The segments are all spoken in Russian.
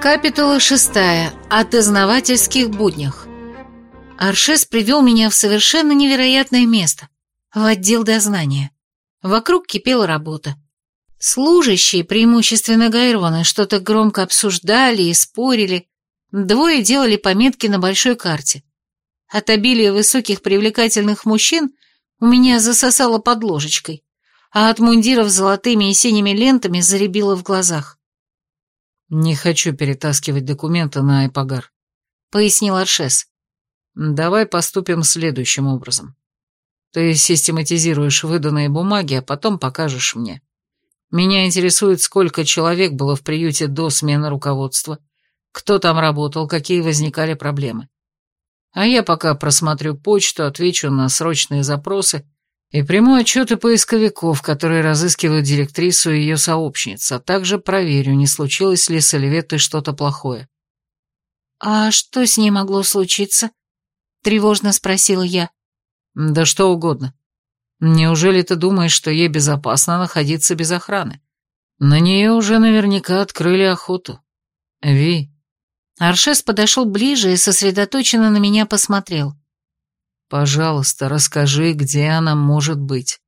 Капитула шестая. О дознавательских буднях. Аршес привел меня в совершенно невероятное место. В отдел дознания. Вокруг кипела работа. Служащие, преимущественно Гайроны, что-то громко обсуждали и спорили. Двое делали пометки на большой карте. От обилия высоких привлекательных мужчин у меня засосало под ложечкой, а от мундиров с золотыми и синими лентами заребило в глазах. «Не хочу перетаскивать документы на Айпагар», — пояснил Аршес. «Давай поступим следующим образом. Ты систематизируешь выданные бумаги, а потом покажешь мне. Меня интересует, сколько человек было в приюте до смены руководства, кто там работал, какие возникали проблемы. А я пока просмотрю почту, отвечу на срочные запросы и приму отчеты поисковиков, которые разыскивают директрису и ее сообщниц, а также проверю, не случилось ли с Оливеттой что-то плохое. «А что с ней могло случиться?» — тревожно спросила я. «Да что угодно. Неужели ты думаешь, что ей безопасно находиться без охраны? На нее уже наверняка открыли охоту. Ви». Аршес подошел ближе и сосредоточенно на меня посмотрел. Пожалуйста, расскажи, где она может быть.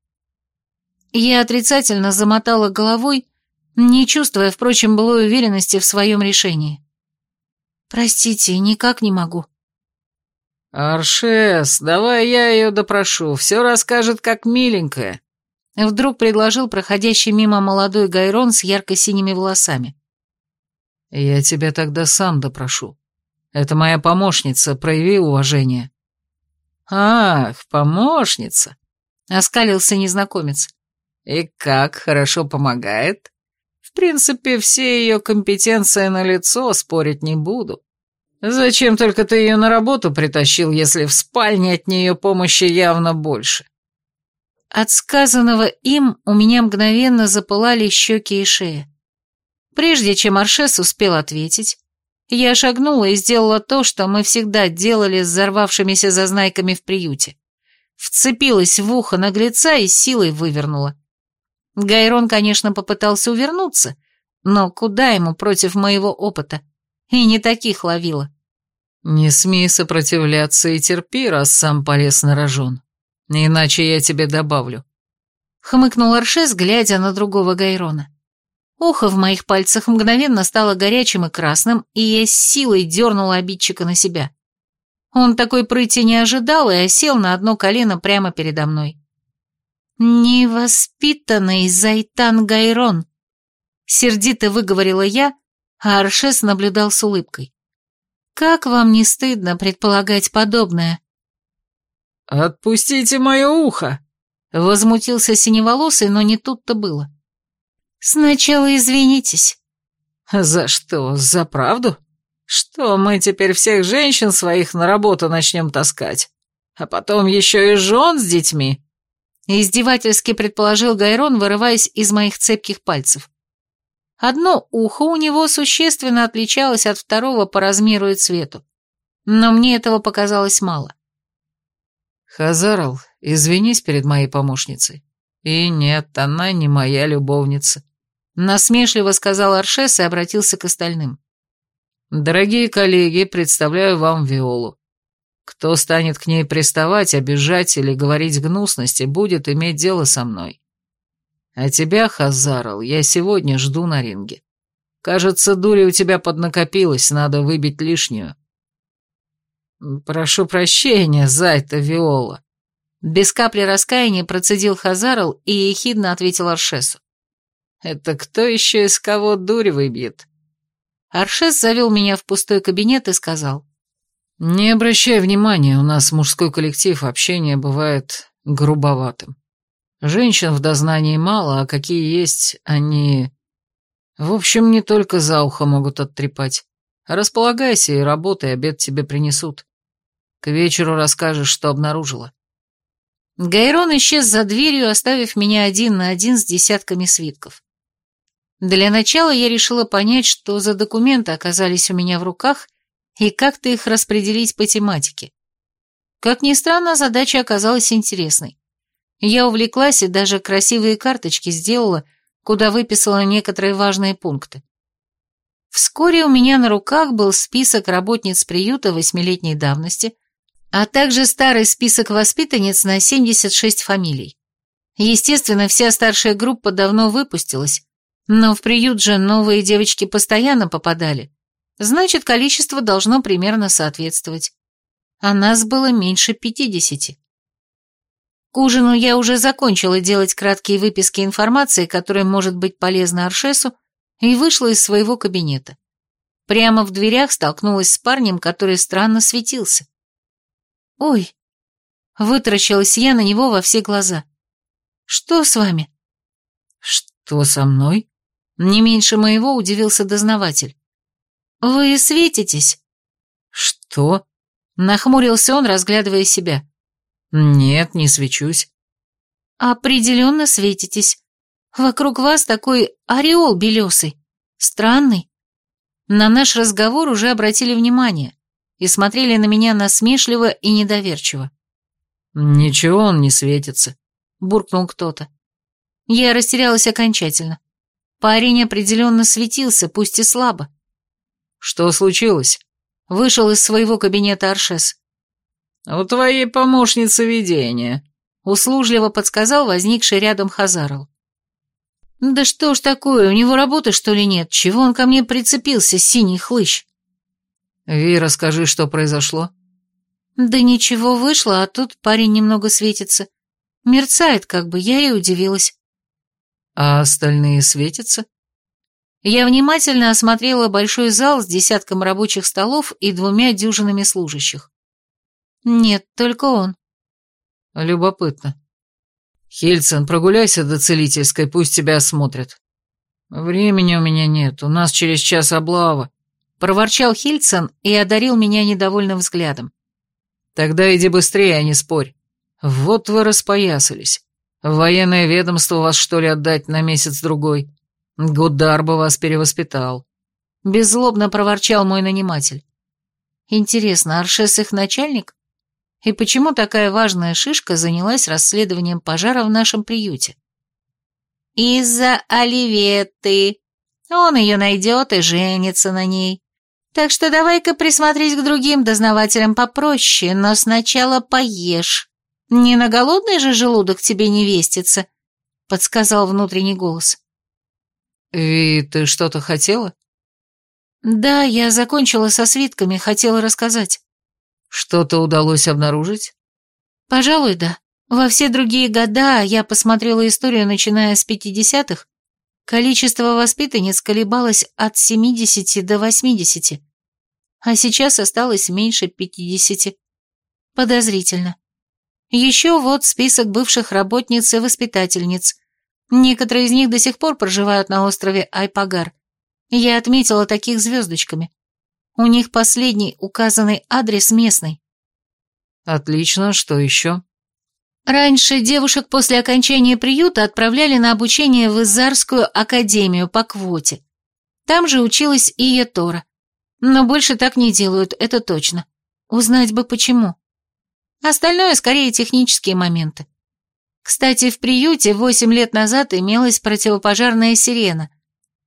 Я отрицательно замотала головой, не чувствуя, впрочем, былой уверенности в своем решении. Простите, никак не могу. Аршес, давай я ее допрошу, все расскажет как миленькая. Вдруг предложил проходящий мимо молодой Гайрон с ярко-синими волосами. Я тебя тогда сам допрошу. Это моя помощница, прояви уважение. «Ах, помощница!» — оскалился незнакомец. «И как хорошо помогает? В принципе, все ее компетенции на лицо спорить не буду. Зачем только ты ее на работу притащил, если в спальне от нее помощи явно больше?» От сказанного им у меня мгновенно запылали щеки и шея. Прежде чем Аршес успел ответить, я шагнула и сделала то, что мы всегда делали с взорвавшимися зазнайками в приюте. Вцепилась в ухо наглеца и силой вывернула. Гайрон, конечно, попытался увернуться, но куда ему против моего опыта? И не таких ловила. «Не смей сопротивляться и терпи, раз сам полез на рожон. Иначе я тебе добавлю», — хмыкнул Аршес, глядя на другого Гайрона. Ухо в моих пальцах мгновенно стало горячим и красным, и я с силой дернула обидчика на себя. Он такой прыти не ожидал и осел на одно колено прямо передо мной. «Невоспитанный Зайтан Гайрон!» Сердито выговорила я, а Аршес наблюдал с улыбкой. «Как вам не стыдно предполагать подобное?» «Отпустите мое ухо!» Возмутился синеволосый, но не тут-то было. «Сначала извинитесь». «За что? За правду? Что, мы теперь всех женщин своих на работу начнем таскать? А потом еще и жен с детьми?» Издевательски предположил Гайрон, вырываясь из моих цепких пальцев. Одно ухо у него существенно отличалось от второго по размеру и цвету. Но мне этого показалось мало. «Хазарл, извинись перед моей помощницей. И нет, она не моя любовница. Насмешливо сказал Аршес и обратился к остальным. «Дорогие коллеги, представляю вам Виолу. Кто станет к ней приставать, обижать или говорить гнусности, будет иметь дело со мной. А тебя, Хазарл, я сегодня жду на ринге. Кажется, дури у тебя поднакопилась, надо выбить лишнюю». «Прошу прощения, зайта Виола». Без капли раскаяния процедил Хазарл и ехидно ответил Аршесу. Это кто еще из кого дурь выбьет? Аршес завел меня в пустой кабинет и сказал. Не обращай внимания, у нас мужской коллектив, общение бывает грубоватым. Женщин в дознании мало, а какие есть, они... В общем, не только за ухо могут оттрепать. Располагайся и работай, обед тебе принесут. К вечеру расскажешь, что обнаружила. Гайрон исчез за дверью, оставив меня один на один с десятками свитков. Для начала я решила понять, что за документы оказались у меня в руках и как-то их распределить по тематике. Как ни странно, задача оказалась интересной. Я увлеклась и даже красивые карточки сделала, куда выписала некоторые важные пункты. Вскоре у меня на руках был список работниц приюта восьмилетней давности, а также старый список воспитанниц на 76 фамилий. Естественно, вся старшая группа давно выпустилась, но в приют же новые девочки постоянно попадали, значит, количество должно примерно соответствовать. А нас было меньше пятидесяти. К ужину я уже закончила делать краткие выписки информации, которая может быть полезна Аршесу, и вышла из своего кабинета. Прямо в дверях столкнулась с парнем, который странно светился. «Ой!» — вытаращилась я на него во все глаза. «Что с вами?» «Что со мной?» Не меньше моего удивился дознаватель. «Вы светитесь?» «Что?» — нахмурился он, разглядывая себя. «Нет, не свечусь». «Определенно светитесь. Вокруг вас такой ореол белесый. Странный». На наш разговор уже обратили внимание и смотрели на меня насмешливо и недоверчиво. «Ничего он не светится», — буркнул кто-то. Я растерялась окончательно. Парень определенно светился, пусть и слабо. «Что случилось?» Вышел из своего кабинета Аршес. «У твоей помощницы видение», — услужливо подсказал возникший рядом Хазарл. «Да что ж такое, у него работы, что ли, нет? Чего он ко мне прицепился, синий хлыщ?» «Ви, расскажи, что произошло». «Да ничего вышло, а тут парень немного светится. Мерцает как бы, я и удивилась». «А остальные светятся?» Я внимательно осмотрела большой зал с десятком рабочих столов и двумя дюжинами служащих. Нет, только он. Любопытно. Хельцин, прогуляйся до целительской, пусть тебя осмотрят. Времени у меня нет, у нас через час облава. Проворчал Хильцен и одарил меня недовольным взглядом. Тогда иди быстрее, а не спорь. Вот вы распоясались. В военное ведомство вас, что ли, отдать на месяц-другой? Гудар бы вас перевоспитал. Беззлобно проворчал мой наниматель. Интересно, Аршес их начальник? И почему такая важная шишка занялась расследованием пожара в нашем приюте? Из-за Оливеты. Он ее найдет и женится на ней. Так что давай-ка присмотрись к другим дознавателям попроще, но сначала поешь. Не на голодный же желудок тебе не вестится, подсказал внутренний голос. «И ты что-то хотела?» «Да, я закончила со свитками, хотела рассказать». Что-то удалось обнаружить? Пожалуй, да. Во все другие года, я посмотрела историю, начиная с 50-х, количество воспитанниц колебалось от 70 до 80, а сейчас осталось меньше 50. Подозрительно. Еще вот список бывших работниц и воспитательниц. Некоторые из них до сих пор проживают на острове Айпагар. Я отметила таких звездочками. У них последний указанный адрес местный. Отлично, что еще? Раньше девушек после окончания приюта отправляли на обучение в Изарскую академию по квоте. Там же училась и Етора. Но больше так не делают, это точно. Узнать бы почему. Остальное скорее технические моменты. Кстати, в приюте восемь лет назад имелась противопожарная сирена.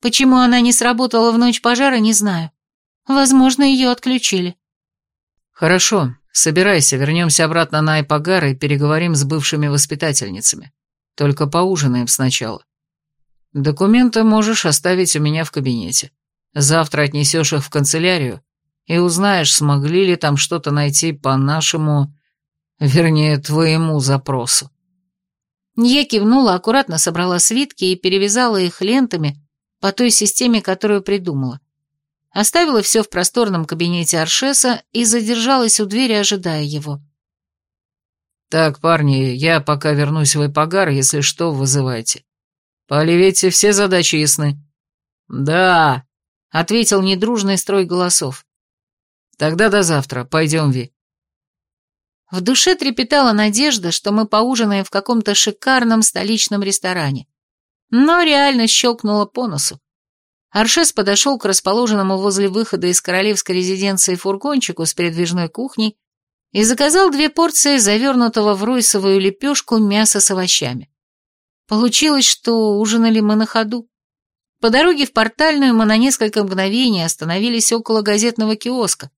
Почему она не сработала в ночь пожара, не знаю. Возможно, ее отключили. Хорошо, собирайся, вернемся обратно на Айпагар и переговорим с бывшими воспитательницами. Только поужинаем сначала. Документы можешь оставить у меня в кабинете. Завтра отнесешь их в канцелярию и узнаешь, смогли ли там что-то найти по нашему, вернее, твоему запросу. Я кивнула, аккуратно собрала свитки и перевязала их лентами по той системе, которую придумала. Оставила все в просторном кабинете Аршеса и задержалась у двери, ожидая его. «Так, парни, я пока вернусь в Эпагар, если что, вызывайте. По Оливете все задачи ясны?» «Да», — ответил недружный строй голосов. «Тогда до завтра, пойдем, Ви». В душе трепетала надежда, что мы поужинаем в каком-то шикарном столичном ресторане. Но реально щелкнула по носу. Аршес подошел к расположенному возле выхода из королевской резиденции фургончику с передвижной кухней и заказал две порции завернутого в ройсовую лепешку мяса с овощами. Получилось, что ужинали мы на ходу. По дороге в портальную мы на несколько мгновений остановились около газетного киоска,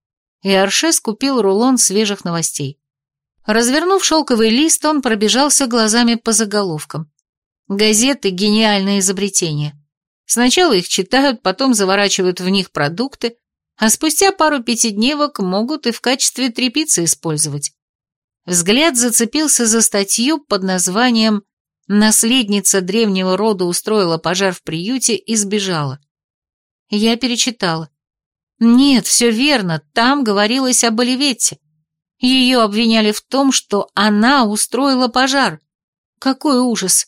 и Аршес купил рулон свежих новостей. Развернув шелковый лист, он пробежался глазами по заголовкам. Газеты – гениальное изобретение. Сначала их читают, потом заворачивают в них продукты, а спустя пару пятидневок могут и в качестве трепицы использовать. Взгляд зацепился за статью под названием «Наследница древнего рода устроила пожар в приюте и сбежала». Я перечитала. Нет, все верно, там говорилось об Оливетте. Ее обвиняли в том, что она устроила пожар. Какой ужас!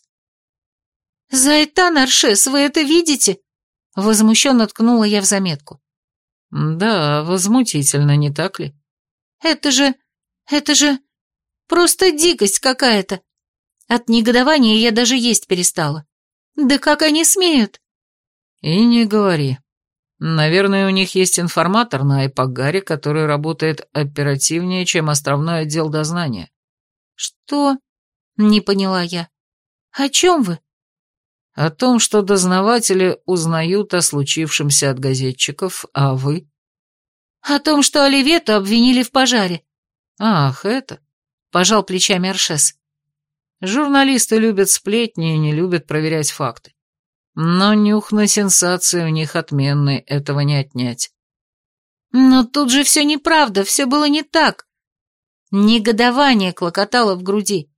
«Зайтан Аршес, вы это видите?» Возмущенно ткнула я в заметку. «Да, возмутительно, не так ли?» «Это же... это же... просто дикость какая-то. От негодования я даже есть перестала. Да как они смеют?» «И не говори. Наверное, у них есть информатор на Айпагаре, который работает оперативнее, чем островной отдел дознания». «Что?» — не поняла я. «О чем вы?» О том, что дознаватели узнают о случившемся от газетчиков, а вы? О том, что Оливету обвинили в пожаре. Ах, это? Пожал плечами Аршес. Журналисты любят сплетни и не любят проверять факты. Но нюх на сенсации у них отменный, этого не отнять. Но тут же все неправда, все было не так. Негодование клокотало в груди.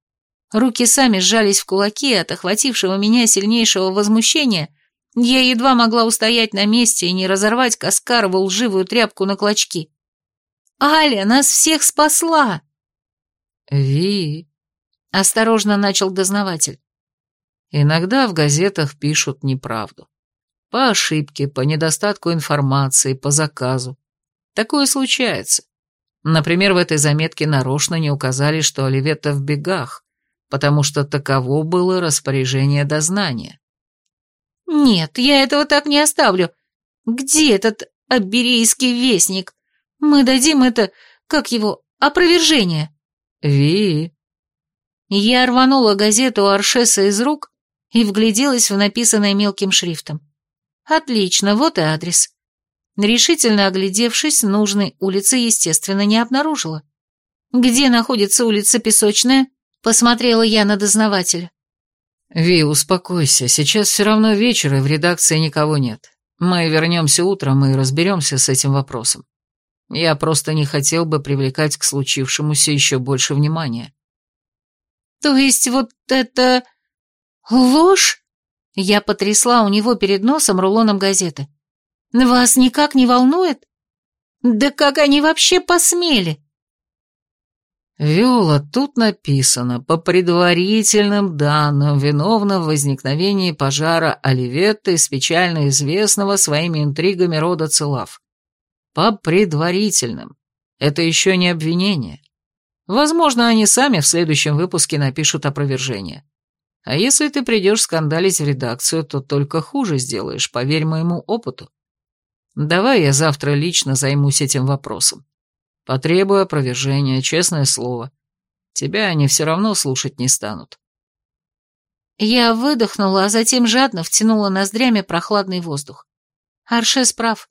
Руки сами сжались в кулаки от охватившего меня сильнейшего возмущения. Я едва могла устоять на месте и не разорвать Каскарову лживую тряпку на клочки. «Аля нас всех спасла!» «Ви...» — осторожно начал дознаватель. «Иногда в газетах пишут неправду. По ошибке, по недостатку информации, по заказу. Такое случается. Например, в этой заметке нарочно не указали, что Оливетта в бегах, потому что таково было распоряжение дознания. «Нет, я этого так не оставлю. Где этот аберийский вестник? Мы дадим это, как его, опровержение». «Ви...» Я рванула газету Аршеса из рук и вгляделась в написанное мелким шрифтом. «Отлично, вот и адрес». Решительно оглядевшись, нужной улицы, естественно, не обнаружила. «Где находится улица Песочная?» Посмотрела я на дознавателя. «Ви, успокойся, сейчас все равно вечер, и в редакции никого нет. Мы вернемся утром и разберемся с этим вопросом. Я просто не хотел бы привлекать к случившемуся еще больше внимания». «То есть вот это... ложь?» Я потрясла у него перед носом рулоном газеты. «Вас никак не волнует? Да как они вообще посмели?» «Виола, тут написано, по предварительным данным, виновна в возникновении пожара Оливетты печально известного своими интригами рода Целав. По предварительным. Это еще не обвинение. Возможно, они сами в следующем выпуске напишут опровержение. А если ты придешь скандалить в редакцию, то только хуже сделаешь, поверь моему опыту. Давай я завтра лично займусь этим вопросом. Потребую опровержения, честное слово. Тебя они все равно слушать не станут. Я выдохнула, а затем жадно втянула ноздрями прохладный воздух. Аршес прав.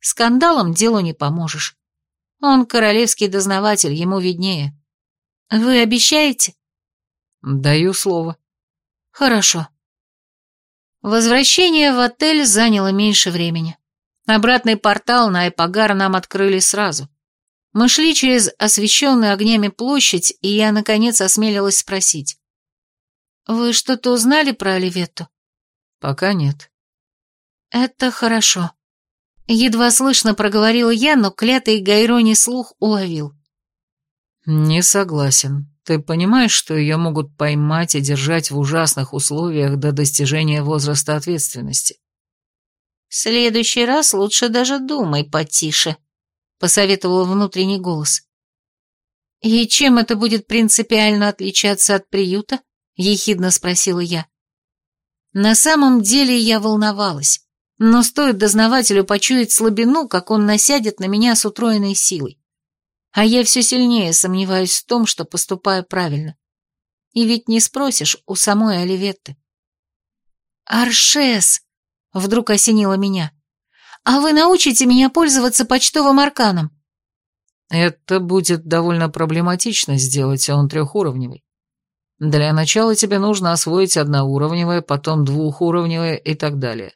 Скандалом делу не поможешь. Он королевский дознаватель, ему виднее. Вы обещаете? Даю слово. Хорошо. Возвращение в отель заняло меньше времени. Обратный портал на Эпагар нам открыли сразу. Мы шли через освещенную огнями площадь, и я, наконец, осмелилась спросить. «Вы что-то узнали про Оливетту?» «Пока нет». «Это хорошо». Едва слышно проговорила я, но клятый Гайрони слух уловил. «Не согласен. Ты понимаешь, что ее могут поймать и держать в ужасных условиях до достижения возраста ответственности?» «В следующий раз лучше даже думай потише», — посоветовал внутренний голос. «И чем это будет принципиально отличаться от приюта?» — ехидно спросила я. На самом деле я волновалась, но стоит дознавателю почуять слабину, как он насядет на меня с утроенной силой. А я все сильнее сомневаюсь в том, что поступаю правильно. И ведь не спросишь у самой Оливетты. «Аршес!» — Вдруг осенило меня. «А вы научите меня пользоваться почтовым арканом?» Это будет довольно проблематично сделать, он трехуровневый. Для начала тебе нужно освоить одноуровневое, потом двухуровневое и так далее.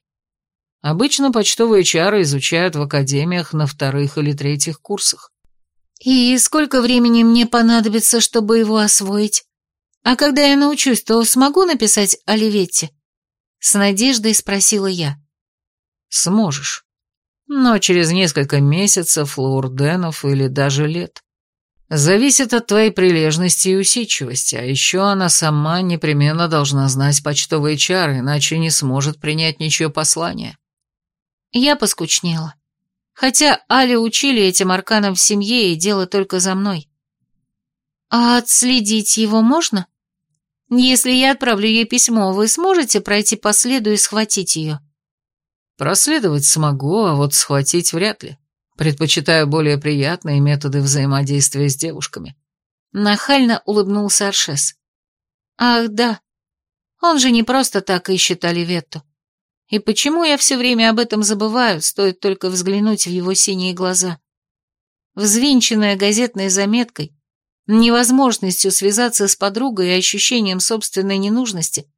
Обычно почтовые чары изучают в академиях на вторых или третьих курсах. «И сколько времени мне понадобится, чтобы его освоить? А когда я научусь, то смогу написать Оливетте?» С надеждой спросила я. «Сможешь. Но через несколько месяцев, лаурденов или даже лет. Зависит от твоей прилежности и усидчивости, а еще она сама непременно должна знать почтовые чары, иначе не сможет принять ничье послание. Я поскучнела. Хотя Али учили этим арканам в семье, и дело только за мной. А отследить его можно? Если я отправлю ей письмо, вы сможете пройти по следу и схватить ее? Проследовать смогу, а вот схватить вряд ли. Предпочитаю более приятные методы взаимодействия с девушками. Нахально улыбнулся Аршес. Ах, да. Он же не просто так ищет Оливетту. И почему я все время об этом забываю, стоит только взглянуть в его синие глаза? Взвинченная газетной заметкой, невозможностью связаться с подругой и ощущением собственной ненужности,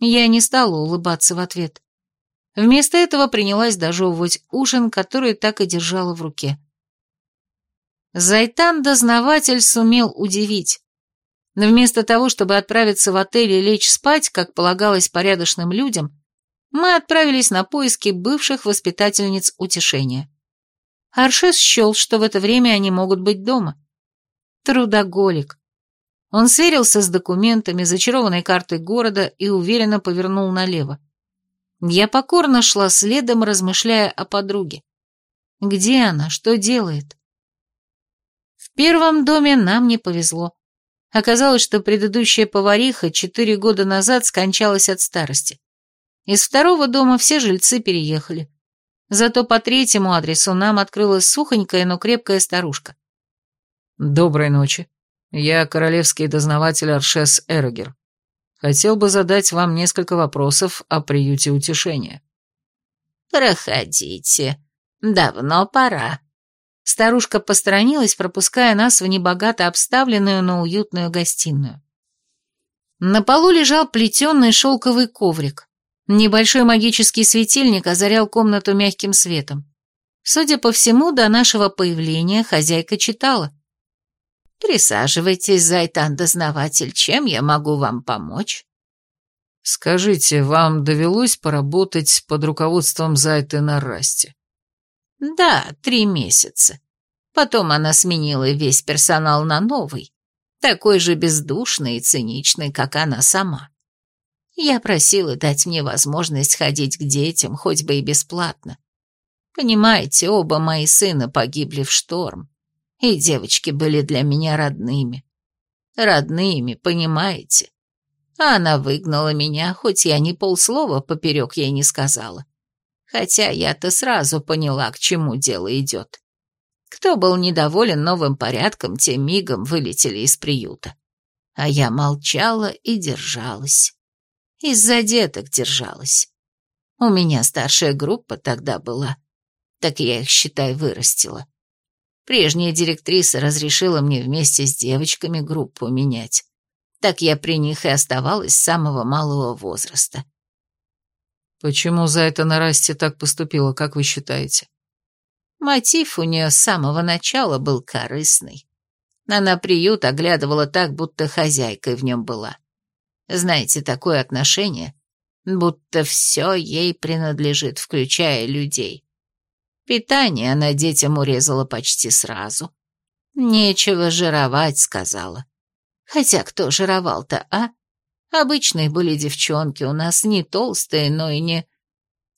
я не стала улыбаться в ответ. Вместо этого принялась дожевывать ужин, который так и держала в руке. Зайтан-дознаватель сумел удивить. Но вместо того, чтобы отправиться в отель и лечь спать, как полагалось порядочным людям, мы отправились на поиски бывших воспитательниц утешения. Аршес счел, что в это время они могут быть дома. Трудоголик. Он сверился с документами, зачарованной картой города и уверенно повернул налево. Я покорно шла следом, размышляя о подруге. Где она? Что делает? В первом доме нам не повезло. Оказалось, что предыдущая повариха четыре года назад скончалась от старости. Из второго дома все жильцы переехали. Зато по третьему адресу нам открылась сухонькая, но крепкая старушка. «Доброй ночи. Я королевский дознаватель Аршес Эрогер. Хотел бы задать вам несколько вопросов о приюте утешения». «Проходите. Давно пора». Старушка посторонилась, пропуская нас в небогато обставленную, но уютную гостиную. На полу лежал плетеный шелковый коврик. Небольшой магический светильник озарял комнату мягким светом. Судя по всему, до нашего появления хозяйка читала. Присаживайтесь, Зайтан-дознаватель, чем я могу вам помочь? Скажите, вам довелось поработать под руководством Зайты на Расте? Да, три месяца. Потом она сменила весь персонал на новый, такой же бездушный и циничный, как она сама. Я просила дать мне возможность ходить к детям, хоть бы и бесплатно. Понимаете, оба мои сына погибли в шторм и девочки были для меня родными. Родными, понимаете? А она выгнала меня, хоть я ни полслова поперек ей не сказала. Хотя я-то сразу поняла, к чему дело идет. Кто был недоволен новым порядком, те мигом вылетели из приюта. А я молчала и держалась. Из-за деток держалась. У меня старшая группа тогда была. Так я их, считай, вырастила. Прежняя директриса разрешила мне вместе с девочками группу менять. Так я при них и оставалась с самого малого возраста. Почему за это Нарасти так поступила, как вы считаете? Мотив у нее с самого начала был корыстный. Она приют оглядывала так, будто хозяйкой в нем была. Знаете, такое отношение, будто все ей принадлежит, включая людей. Питание она детям урезала почти сразу. Нечего жировать, сказала. Хотя кто жировал-то, а? Обычные были девчонки у нас, не толстые, но и не...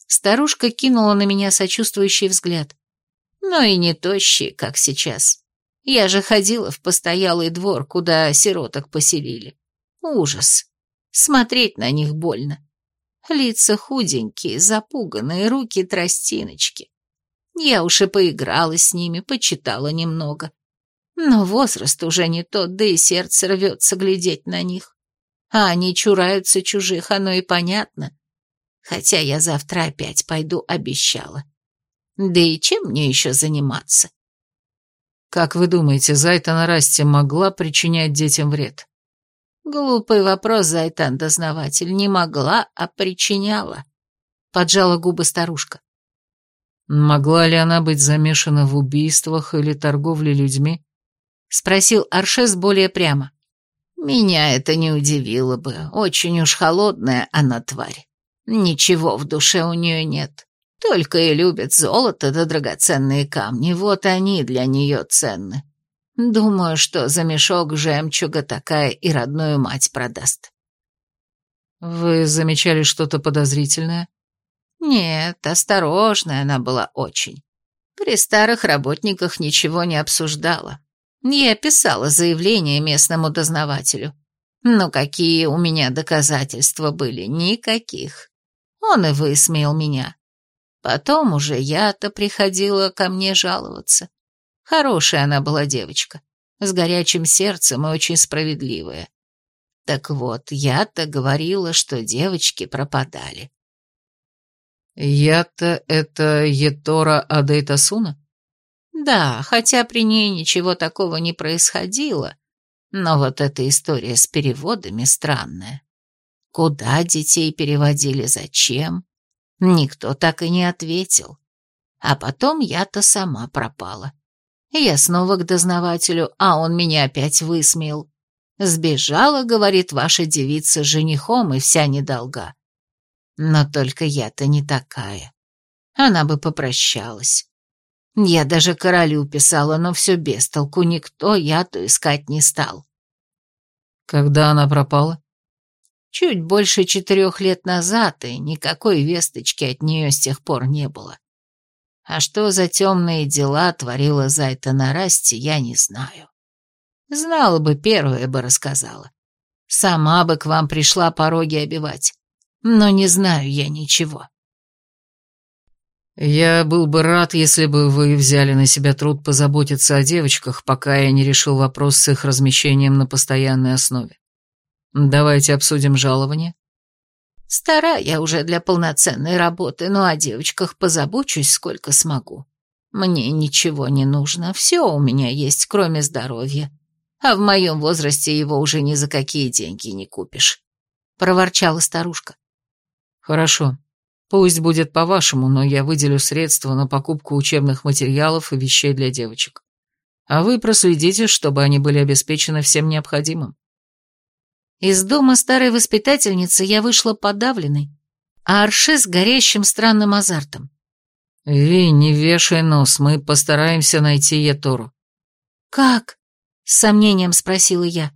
Старушка кинула на меня сочувствующий взгляд. Но и не тощие, как сейчас. Я же ходила в постоялый двор, куда сироток поселили. Ужас. Смотреть на них больно. Лица худенькие, запуганные, руки тростиночки. Я уж и поиграла с ними, почитала немного. Но возраст уже не тот, да и сердце рвется глядеть на них. А они чураются чужих, оно и понятно. Хотя я завтра опять пойду, обещала. Да и чем мне еще заниматься? Как вы думаете, Зайтана Расти могла причинять детям вред? Глупый вопрос, Зайтан-дознаватель. Не могла, а причиняла. Поджала губы старушка. Могла ли она быть замешана в убийствах или торговле людьми? Спросил Аршес более прямо. Меня это не удивило бы. Очень уж холодная она тварь. Ничего в душе у нее нет. Только и любит золото да драгоценные камни. Вот они для нее ценны. Думаю, что за мешок жемчуга такая и родную мать продаст. Вы замечали что-то подозрительное? Нет, осторожная она была очень. При старых работниках ничего не обсуждала. Я писала заявление местному дознавателю. Но какие у меня доказательства были? Никаких. Он и высмеял меня. Потом уже я-то приходила ко мне жаловаться. Хорошая она была девочка, с горячим сердцем и очень справедливая. Так вот, я-то говорила, что девочки пропадали. Я-то это Етора Адейтасуна? Да, хотя при ней ничего такого не происходило, но вот эта история с переводами странная. Куда детей переводили, зачем? Никто так и не ответил. А потом я-то сама пропала. Я снова к дознавателю, а он меня опять высмеял. Сбежала, говорит, ваша девица женихом, и вся недолга. Но только я-то не такая. Она бы попрощалась. Я даже королю писала, но все без толку, никто я-то искать не стал. Когда она пропала? Чуть больше четырех лет назад, и никакой весточки от нее с тех пор не было. А что за темные дела творила Зайта на Расте, я не знаю. Знала бы, первая бы рассказала. Сама бы к вам пришла пороги обивать но не знаю я ничего. Я был бы рад, если бы вы взяли на себя труд позаботиться о девочках, пока я не решил вопрос с их размещением на постоянной основе. Давайте обсудим жалование. Стара я уже для полноценной работы, но о девочках позабочусь сколько смогу. Мне ничего не нужно, все у меня есть, кроме здоровья. А в моем возрасте его уже ни за какие деньги не купишь. Проворчала старушка. «Хорошо. Пусть будет по-вашему, но я выделю средства на покупку учебных материалов и вещей для девочек. А вы проследите, чтобы они были обеспечены всем необходимым». Из дома старой воспитательницы я вышла подавленной, а Арше с горящим странным азартом. «Ви, не вешай нос, мы постараемся найти Етору». «Как?» — с сомнением спросила я.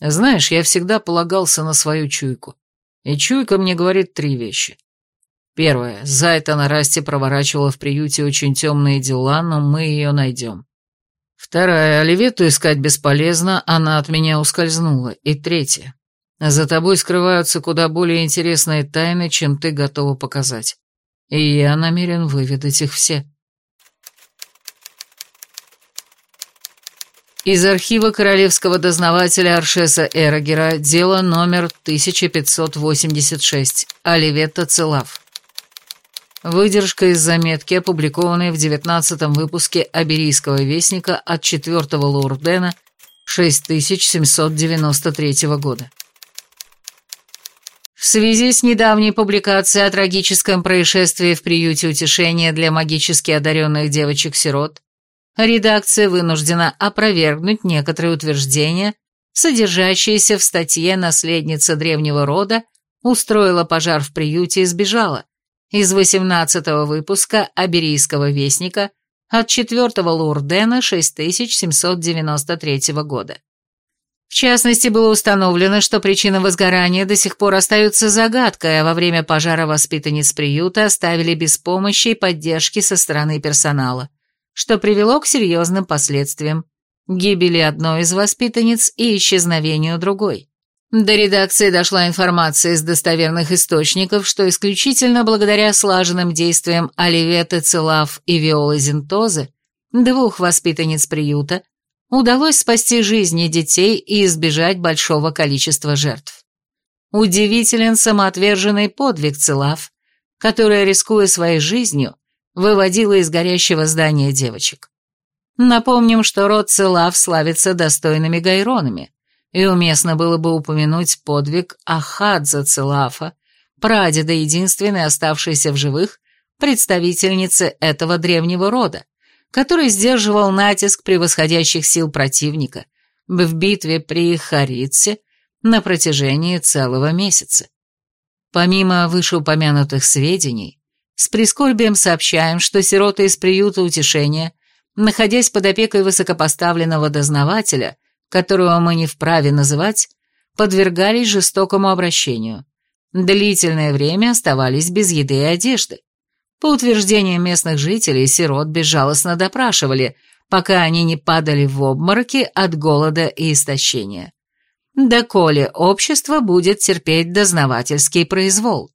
«Знаешь, я всегда полагался на свою чуйку. И чуйка мне говорит три вещи. Первое. Зайта на расте проворачивала в приюте очень темные дела, но мы ее найдем. Вторая. Оливету искать бесполезно, она от меня ускользнула. И третье. За тобой скрываются куда более интересные тайны, чем ты готова показать. И я намерен выведать их все. Из архива королевского дознавателя Аршеса Эрогера дело номер 1586. Оливетта Целав. Выдержка из заметки, опубликованной в 19 выпуске Аберийского вестника от 4 Лоурдена 6793 года. В связи с недавней публикацией о трагическом происшествии в приюте утешения для магически одаренных девочек-сирот, редакция вынуждена опровергнуть некоторые утверждения, содержащиеся в статье «Наследница древнего рода» устроила пожар в приюте и сбежала из 18-го выпуска Аберийского вестника от 4-го Лурдена 6793 года. В частности, было установлено, что причина возгорания до сих пор остается загадкой, а во время пожара воспитанниц приюта оставили без помощи и поддержки со стороны персонала что привело к серьезным последствиям – гибели одной из воспитанниц и исчезновению другой. До редакции дошла информация из достоверных источников, что исключительно благодаря слаженным действиям Оливеты Целав и Виолы Зентозы, двух воспитанниц приюта, удалось спасти жизни детей и избежать большого количества жертв. удивителен самоотверженный подвиг Целав, которая, рискуя своей жизнью, выводила из горящего здания девочек. Напомним, что род Целав славится достойными гайронами, и уместно было бы упомянуть подвиг Ахадза Целафа, прадеда единственной оставшейся в живых представительницы этого древнего рода, который сдерживал натиск превосходящих сил противника в битве при Харитсе на протяжении целого месяца. Помимо вышеупомянутых сведений, с прискорбием сообщаем, что сироты из приюта утешения, находясь под опекой высокопоставленного дознавателя, которого мы не вправе называть, подвергались жестокому обращению. Длительное время оставались без еды и одежды. По утверждению местных жителей, сирот безжалостно допрашивали, пока они не падали в обмороки от голода и истощения. Доколе общество будет терпеть дознавательский произвол.